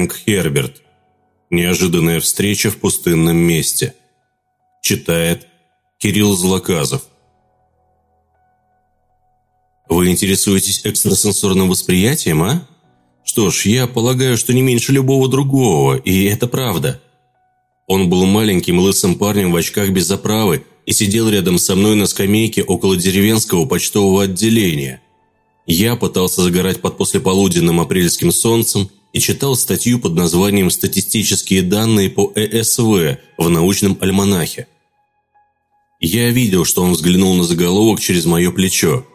Фрэнк Херберт. Неожиданная встреча в пустынном месте. Читает Кирилл Злоказов. Вы интересуетесь экстрасенсорным восприятием, а? Что ж, я полагаю, что не меньше любого другого, и это правда. Он был маленьким лысым парнем в очках без оправы и сидел рядом со мной на скамейке около деревенского почтового отделения. Я пытался загорать под послеполуденным апрельским солнцем и читал статью под названием «Статистические данные по ЭСВ» в научном альманахе. Я видел, что он взглянул на заголовок через мое плечо.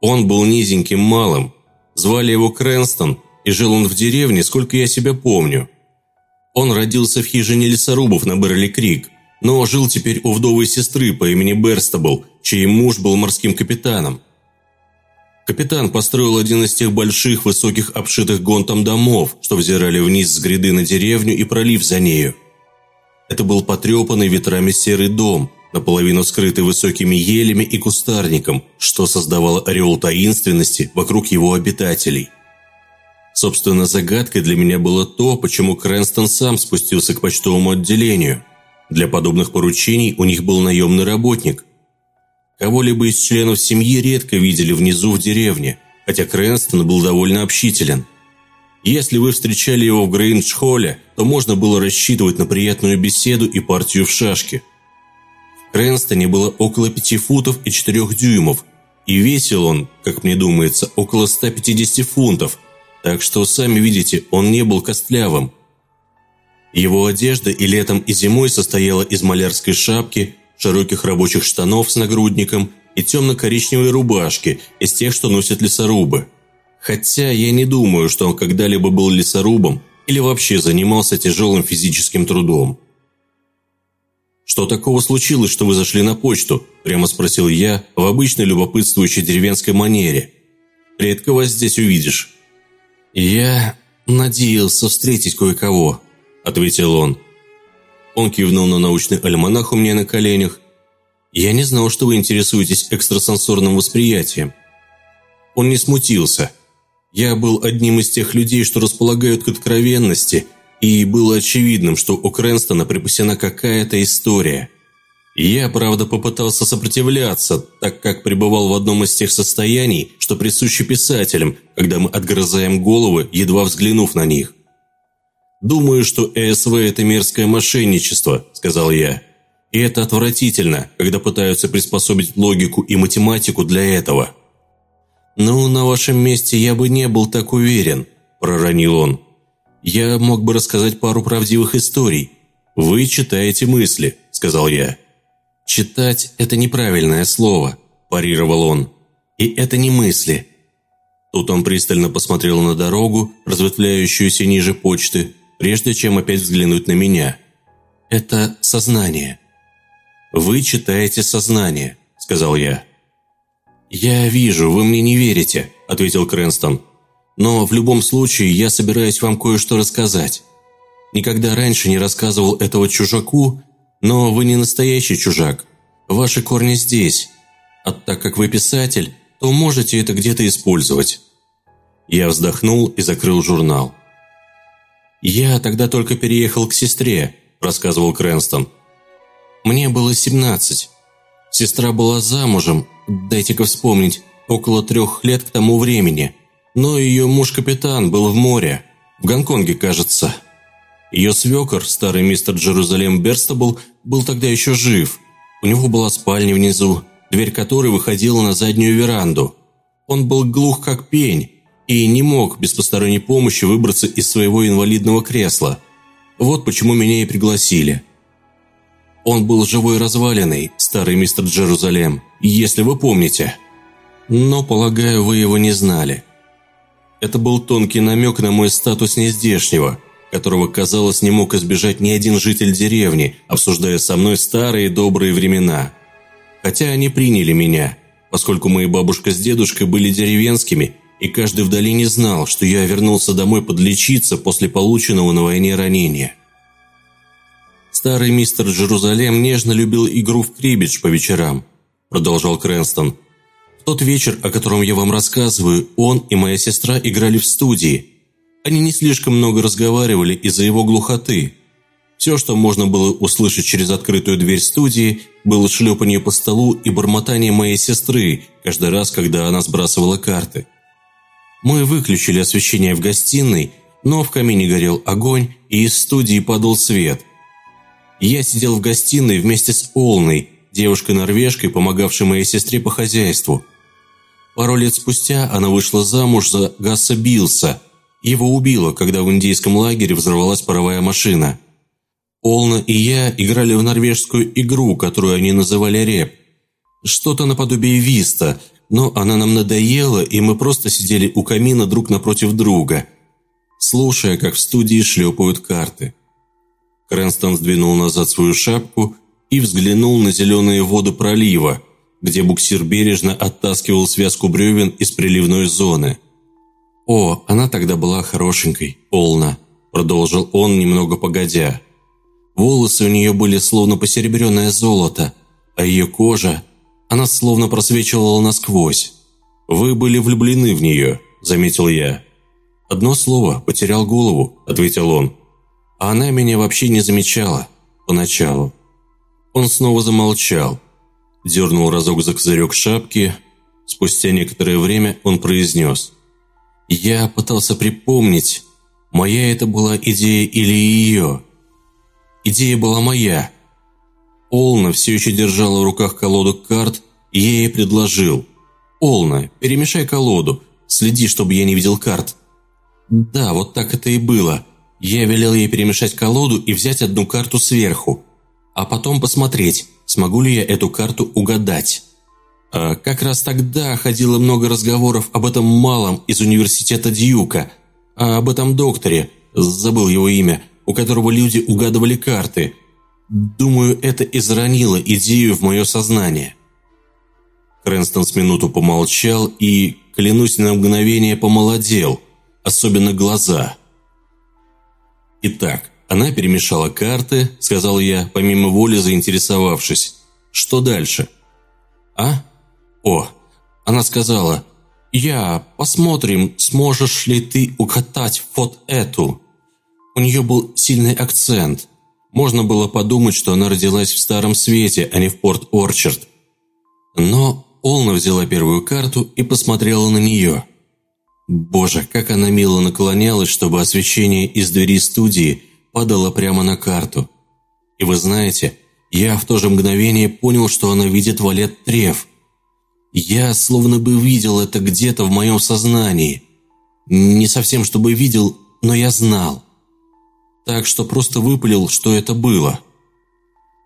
Он был низеньким малым, звали его Крэнстон, и жил он в деревне, сколько я себя помню. Он родился в хижине лесорубов на Берли-Крик, но жил теперь у вдовой сестры по имени Берстабл, чей муж был морским капитаном. Капитан построил один из тех больших, высоких, обшитых гонтом домов, что взирали вниз с гряды на деревню и пролив за нею. Это был потрепанный ветрами серый дом – наполовину скрытый высокими елями и кустарником, что создавало ореол таинственности вокруг его обитателей. Собственно, загадкой для меня было то, почему Крэнстон сам спустился к почтовому отделению. Для подобных поручений у них был наемный работник. Кого-либо из членов семьи редко видели внизу в деревне, хотя Крэнстон был довольно общителен. Если вы встречали его в Грейндж-холле, то можно было рассчитывать на приятную беседу и партию в шашки – Крэнстоне было около 5 футов и 4 дюймов, и весил он, как мне думается, около 150 фунтов, так что, сами видите, он не был костлявым. Его одежда и летом, и зимой состояла из малярской шапки, широких рабочих штанов с нагрудником и темно-коричневой рубашки из тех, что носят лесорубы. Хотя я не думаю, что он когда-либо был лесорубом или вообще занимался тяжелым физическим трудом. «Что такого случилось, что вы зашли на почту?» – прямо спросил я в обычной любопытствующей деревенской манере. «Редко вас здесь увидишь». «Я надеялся встретить кое-кого», – ответил он. Он кивнул на научный альманах у меня на коленях. «Я не знал, что вы интересуетесь экстрасенсорным восприятием». Он не смутился. Я был одним из тех людей, что располагают к откровенности – и было очевидным, что у Крэнстона припасена какая-то история. Я, правда, попытался сопротивляться, так как пребывал в одном из тех состояний, что присущи писателям, когда мы отгрызаем головы, едва взглянув на них. «Думаю, что ЭСВ – это мерзкое мошенничество», – сказал я. «И это отвратительно, когда пытаются приспособить логику и математику для этого». «Ну, на вашем месте я бы не был так уверен», – проронил он. Я мог бы рассказать пару правдивых историй. Вы читаете мысли, сказал я. Читать – это неправильное слово, парировал он. И это не мысли. Тут он пристально посмотрел на дорогу, разветвляющуюся ниже почты, прежде чем опять взглянуть на меня. Это сознание. Вы читаете сознание, сказал я. «Я вижу, вы мне не верите», – ответил Крэнстон. Но в любом случае я собираюсь вам кое-что рассказать. Никогда раньше не рассказывал этого чужаку, но вы не настоящий чужак. Ваши корни здесь. А так как вы писатель, то можете это где-то использовать». Я вздохнул и закрыл журнал. «Я тогда только переехал к сестре», – рассказывал Крэнстон. «Мне было 17. Сестра была замужем, дайте-ка вспомнить, около трех лет к тому времени. Но ее муж-капитан был в море, в Гонконге, кажется. Ее свекор, старый мистер Джерузалем Берстабл, был тогда еще жив. У него была спальня внизу, дверь которой выходила на заднюю веранду. Он был глух как пень и не мог без посторонней помощи выбраться из своего инвалидного кресла. Вот почему меня и пригласили. Он был живой развалиной, старый мистер Джерузалем, если вы помните. Но, полагаю, вы его не знали. Это был тонкий намек на мой статус нездешнего, которого, казалось, не мог избежать ни один житель деревни, обсуждая со мной старые добрые времена. Хотя они приняли меня, поскольку мои бабушка с дедушкой были деревенскими, и каждый в долине знал, что я вернулся домой подлечиться после полученного на войне ранения. Старый мистер Джерузалем нежно любил игру в крибидж по вечерам, продолжал Крэнстон, тот вечер, о котором я вам рассказываю, он и моя сестра играли в студии. Они не слишком много разговаривали из-за его глухоты. Все, что можно было услышать через открытую дверь студии, было шлепание по столу и бормотание моей сестры каждый раз, когда она сбрасывала карты. Мы выключили освещение в гостиной, но в камине горел огонь, и из студии падал свет. Я сидел в гостиной вместе с Олной, девушкой-норвежкой, помогавшей моей сестре по хозяйству. Пару лет спустя она вышла замуж за Гасса Билса. Его убило, когда в индейском лагере взорвалась паровая машина. Олна и я играли в норвежскую игру, которую они называли реп. Что-то наподобие виста, но она нам надоела, и мы просто сидели у камина друг напротив друга, слушая, как в студии шлепают карты. Крэнстон сдвинул назад свою шапку и взглянул на зеленые воды пролива, где буксир бережно оттаскивал связку бревен из приливной зоны. «О, она тогда была хорошенькой, Олна», – продолжил он немного погодя. Волосы у нее были словно посеребренное золото, а ее кожа, она словно просвечивала насквозь. «Вы были влюблены в нее», – заметил я. «Одно слово, потерял голову», – ответил он. «А она меня вообще не замечала. Поначалу». Он снова замолчал, дернул разок за козырек шапки. Спустя некоторое время он произнес. «Я пытался припомнить, моя это была идея или ее». Идея была моя. Олна все еще держала в руках колоду карт, и я ей предложил. «Олна, перемешай колоду, следи, чтобы я не видел карт». Да, вот так это и было. Я велел ей перемешать колоду и взять одну карту сверху, а потом посмотреть, смогу ли я эту карту угадать. А как раз тогда ходило много разговоров об этом малом из университета Дьюка, а об этом докторе, забыл его имя, у которого люди угадывали карты. Думаю, это изранило идею в мое сознание. Крэнстон с минуту помолчал и, клянусь на мгновение, помолодел, особенно глаза. «Итак, она перемешала карты», — сказал я, помимо воли заинтересовавшись. «Что дальше?» «А? О, она сказала, «Я, посмотрим, сможешь ли ты укатать вот эту». У нее был сильный акцент. Можно было подумать, что она родилась в Старом Свете, а не в Порт-Орчард. Но Олна взяла первую карту и посмотрела на нее. Боже, как она мило наклонялась, чтобы освещение из двери студии падало прямо на карту. И вы знаете, я в то же мгновение понял, что она видит валет трев. Я словно бы видел это где-то в моем сознании. Не совсем чтобы видел, но я знал так что просто выпалил, что это было.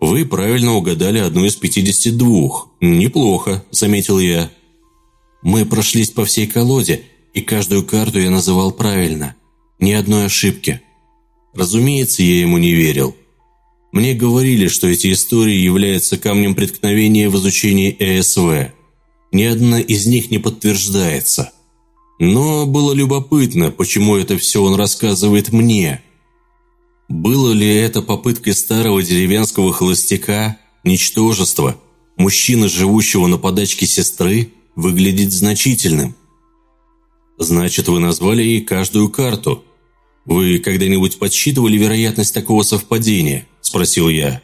«Вы правильно угадали одну из 52. Неплохо», – заметил я. Мы прошлись по всей колоде, и каждую карту я называл правильно. Ни одной ошибки. Разумеется, я ему не верил. Мне говорили, что эти истории являются камнем преткновения в изучении ЭСВ. Ни одна из них не подтверждается. Но было любопытно, почему это все он рассказывает мне – было ли это попыткой старого деревенского холостяка, ничтожества, мужчины, живущего на подачке сестры, выглядеть значительным? Значит, вы назвали ей каждую карту. Вы когда-нибудь подсчитывали вероятность такого совпадения? Спросил я.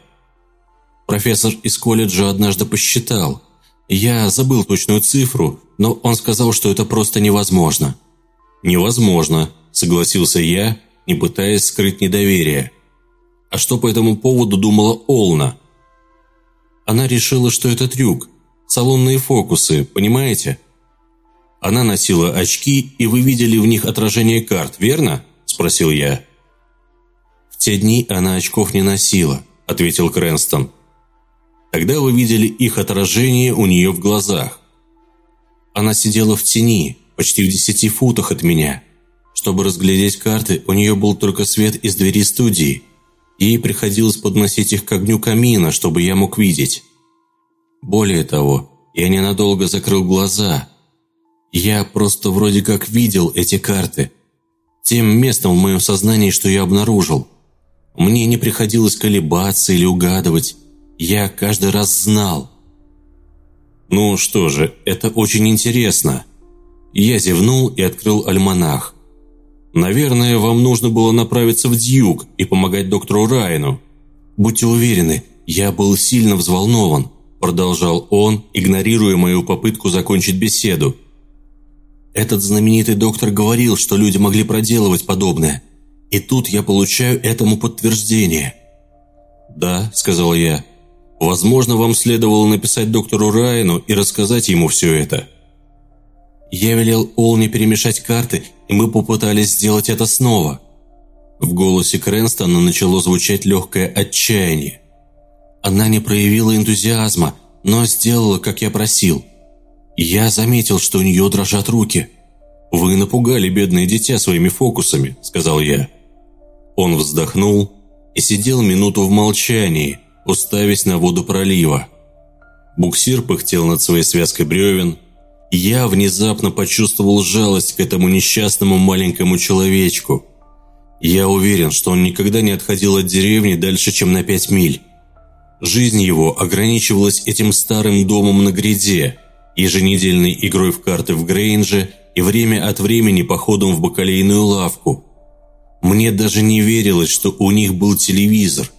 Профессор из колледжа однажды посчитал. Я забыл точную цифру, но он сказал, что это просто невозможно. «Невозможно», – согласился я не пытаясь скрыть недоверие. А что по этому поводу думала Олна? Она решила, что это трюк, салонные фокусы, понимаете? Она носила очки, и вы видели в них отражение карт, верно? Спросил я. В те дни она очков не носила, ответил Крэнстон. Тогда вы видели их отражение у нее в глазах. Она сидела в тени, почти в десяти футах от меня. Чтобы разглядеть карты, у нее был только свет из двери студии. Ей приходилось подносить их к огню камина, чтобы я мог видеть. Более того, я ненадолго закрыл глаза. Я просто вроде как видел эти карты. Тем местом в моем сознании, что я обнаружил. Мне не приходилось колебаться или угадывать. Я каждый раз знал. Ну что же, это очень интересно. Я зевнул и открыл альманах. Наверное, вам нужно было направиться в Дьюк и помогать доктору Райну. Будьте уверены, я был сильно взволнован, продолжал он, игнорируя мою попытку закончить беседу. Этот знаменитый доктор говорил, что люди могли проделывать подобное. И тут я получаю этому подтверждение. «Да», — сказал я. «Возможно, вам следовало написать доктору Райану и рассказать ему все это». Я велел Олни перемешать карты, мы попытались сделать это снова. В голосе Крэнстона начало звучать легкое отчаяние. Она не проявила энтузиазма, но сделала, как я просил. Я заметил, что у нее дрожат руки. «Вы напугали бедное дитя своими фокусами», — сказал я. Он вздохнул и сидел минуту в молчании, уставясь на воду пролива. Буксир пыхтел над своей связкой бревен. Я внезапно почувствовал жалость к этому несчастному маленькому человечку. Я уверен, что он никогда не отходил от деревни дальше, чем на пять миль. Жизнь его ограничивалась этим старым домом на гряде, еженедельной игрой в карты в Грейнже и время от времени походом в бакалейную лавку – мне даже не верилось, что у них был телевизор.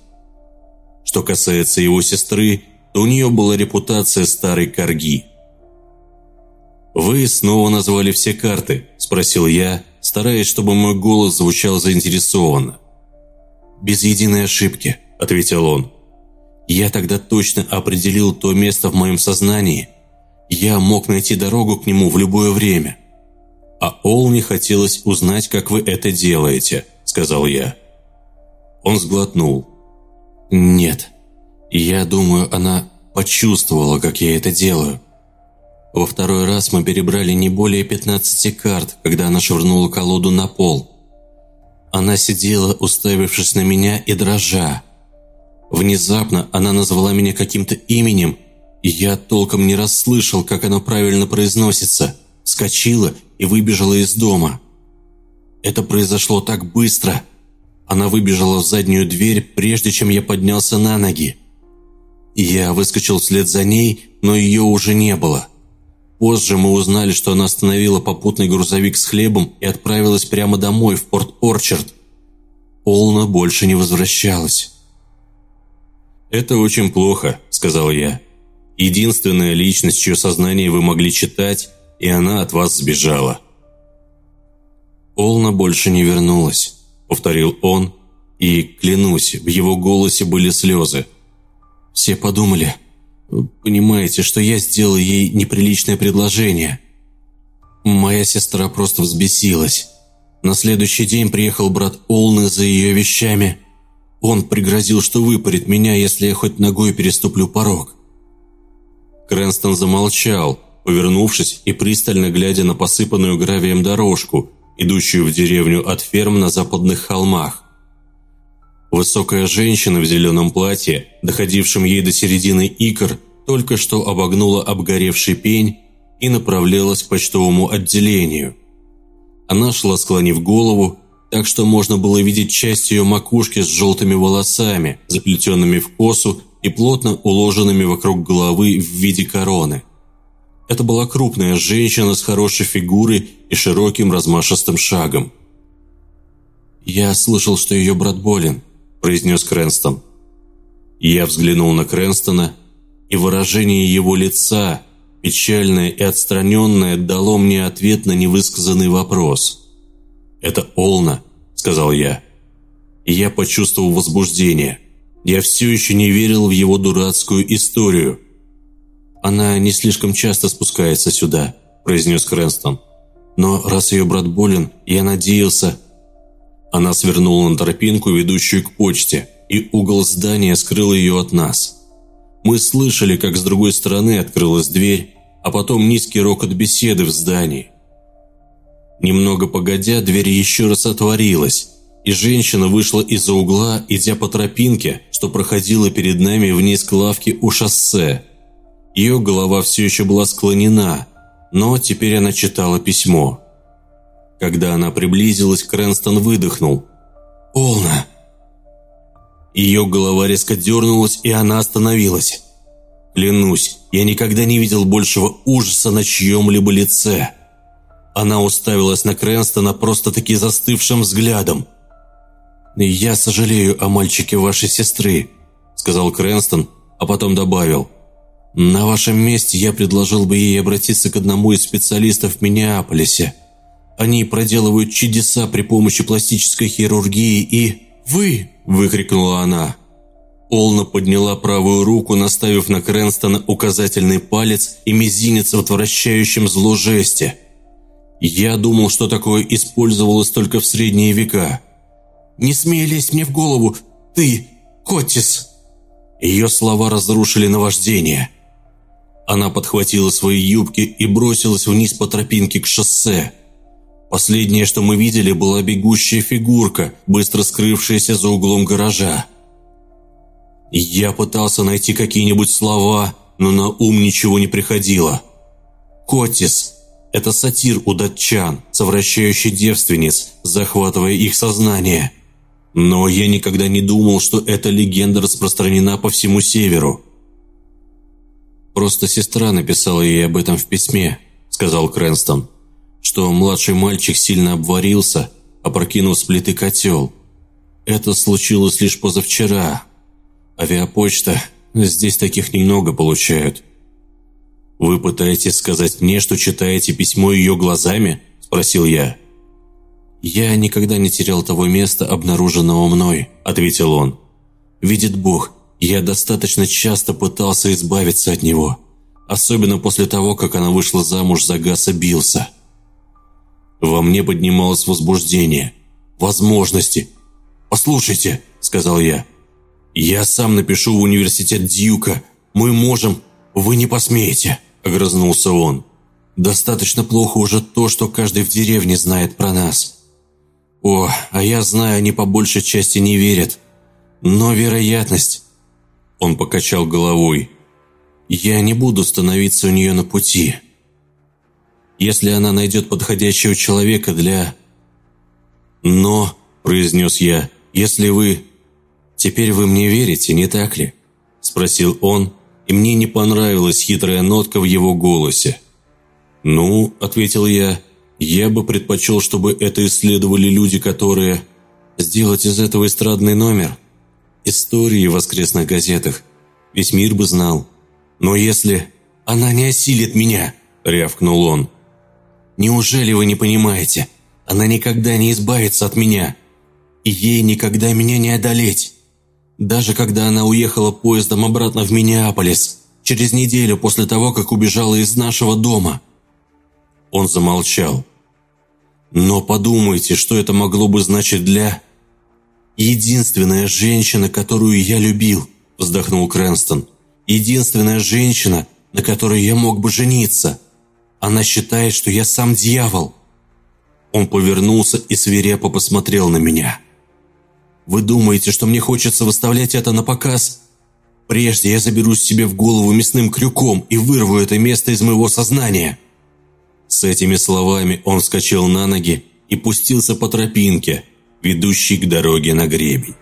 Что касается его сестры, то у нее была репутация старой корги. «Вы снова назвали все карты?» – спросил я, стараясь, чтобы мой голос звучал заинтересованно. «Без единой ошибки», – ответил он. «Я тогда точно определил то место в моем сознании. Я мог найти дорогу к нему в любое время. А Олни хотелось узнать, как вы это делаете», – сказал я. Он сглотнул. «Нет, я думаю, она почувствовала, как я это делаю. Во второй раз мы перебрали не более 15 карт, когда она швырнула колоду на пол. Она сидела, уставившись на меня и дрожа. Внезапно она назвала меня каким-то именем, и я толком не расслышал, как оно правильно произносится. Вскочила и выбежала из дома. Это произошло так быстро. Она выбежала в заднюю дверь, прежде чем я поднялся на ноги. Я выскочил вслед за ней, но ее уже не было. Позже мы узнали, что она остановила попутный грузовик с хлебом и отправилась прямо домой, в Порт-Орчард. Полна больше не возвращалась. «Это очень плохо», — сказал я. «Единственная личность, чье сознание вы могли читать, и она от вас сбежала». «Олна больше не вернулась», — повторил он, и, клянусь, в его голосе были слезы. Все подумали, понимаете, что я сделал ей неприличное предложение. Моя сестра просто взбесилась. На следующий день приехал брат Олны за ее вещами. Он пригрозил, что выпарит меня, если я хоть ногой переступлю порог. Крэнстон замолчал, повернувшись и пристально глядя на посыпанную гравием дорожку, идущую в деревню от ферм на западных холмах. Высокая женщина в зеленом платье, доходившем ей до середины икр, только что обогнула обгоревший пень и направлялась к почтовому отделению. Она шла, склонив голову, так что можно было видеть часть ее макушки с желтыми волосами, заплетенными в косу и плотно уложенными вокруг головы в виде короны. Это была крупная женщина с хорошей фигурой и широким размашистым шагом. «Я слышал, что ее брат болен», – произнес Крэнстон. Я взглянул на Крэнстона, и выражение его лица, печальное и отстраненное, дало мне ответ на невысказанный вопрос. «Это Олна», – сказал я. И я почувствовал возбуждение. Я все еще не верил в его дурацкую историю – «Она не слишком часто спускается сюда», – произнес Крэнстон. «Но раз ее брат болен, я надеялся...» Она свернула на тропинку, ведущую к почте, и угол здания скрыл ее от нас. Мы слышали, как с другой стороны открылась дверь, а потом низкий рокот беседы в здании. Немного погодя, дверь еще раз отворилась, и женщина вышла из-за угла, идя по тропинке, что проходила перед нами вниз к лавке у шоссе. Ее голова все еще была склонена, но теперь она читала письмо. Когда она приблизилась, Крэнстон выдохнул. «Полно!» Ее голова резко дернулась, и она остановилась. Клянусь, я никогда не видел большего ужаса на чьем-либо лице. Она уставилась на Крэнстона просто-таки застывшим взглядом. «Я сожалею о мальчике вашей сестры», – сказал Крэнстон, а потом добавил. «На вашем месте я предложил бы ей обратиться к одному из специалистов в Миннеаполисе. Они проделывают чудеса при помощи пластической хирургии и...» «Вы!» – выкрикнула она. Олна подняла правую руку, наставив на Крэнстона указательный палец и мизинец в отвращающем зло жесте. Я думал, что такое использовалось только в средние века. «Не смей лезть мне в голову! Ты, Котис!» Ее слова разрушили наваждение. Она подхватила свои юбки и бросилась вниз по тропинке к шоссе. Последнее, что мы видели, была бегущая фигурка, быстро скрывшаяся за углом гаража. Я пытался найти какие-нибудь слова, но на ум ничего не приходило. «Котис» – это сатир у датчан, совращающий девственниц, захватывая их сознание. Но я никогда не думал, что эта легенда распространена по всему северу. «Просто сестра написала ей об этом в письме», – сказал Крэнстон что младший мальчик сильно обварился, опрокинув с плиты котел. Это случилось лишь позавчера. Авиапочта, здесь таких немного получают. «Вы пытаетесь сказать мне, что читаете письмо ее глазами?» – спросил я. «Я никогда не терял того места, обнаруженного мной», – ответил он. «Видит Бог, я достаточно часто пытался избавиться от него, особенно после того, как она вышла замуж за Гаса Билса». Во мне поднималось возбуждение, возможности. «Послушайте», — сказал я, — «я сам напишу в университет Дьюка. Мы можем...» «Вы не посмеете», — огрызнулся он. «Достаточно плохо уже то, что каждый в деревне знает про нас». «О, а я знаю, они по большей части не верят. Но вероятность...» Он покачал головой. «Я не буду становиться у нее на пути» если она найдет подходящего человека для... «Но», – произнес я, – «если вы...» «Теперь вы мне верите, не так ли?» – спросил он, и мне не понравилась хитрая нотка в его голосе. «Ну», – ответил я, – «я бы предпочел, чтобы это исследовали люди, которые...» «Сделать из этого эстрадный номер?» «Истории в воскресных газетах. Весь мир бы знал. Но если...» «Она не осилит меня!» – рявкнул он. Неужели вы не понимаете? Она никогда не избавится от меня. И ей никогда меня не одолеть. Даже когда она уехала поездом обратно в Миннеаполис, через неделю после того, как убежала из нашего дома. Он замолчал. Но подумайте, что это могло бы значить для... «Единственная женщина, которую я любил», – вздохнул Крэнстон. «Единственная женщина, на которой я мог бы жениться». Она считает, что я сам дьявол». Он повернулся и свирепо посмотрел на меня. «Вы думаете, что мне хочется выставлять это на показ? Прежде я заберусь себе в голову мясным крюком и вырву это место из моего сознания». С этими словами он вскочил на ноги и пустился по тропинке, ведущей к дороге на гребень.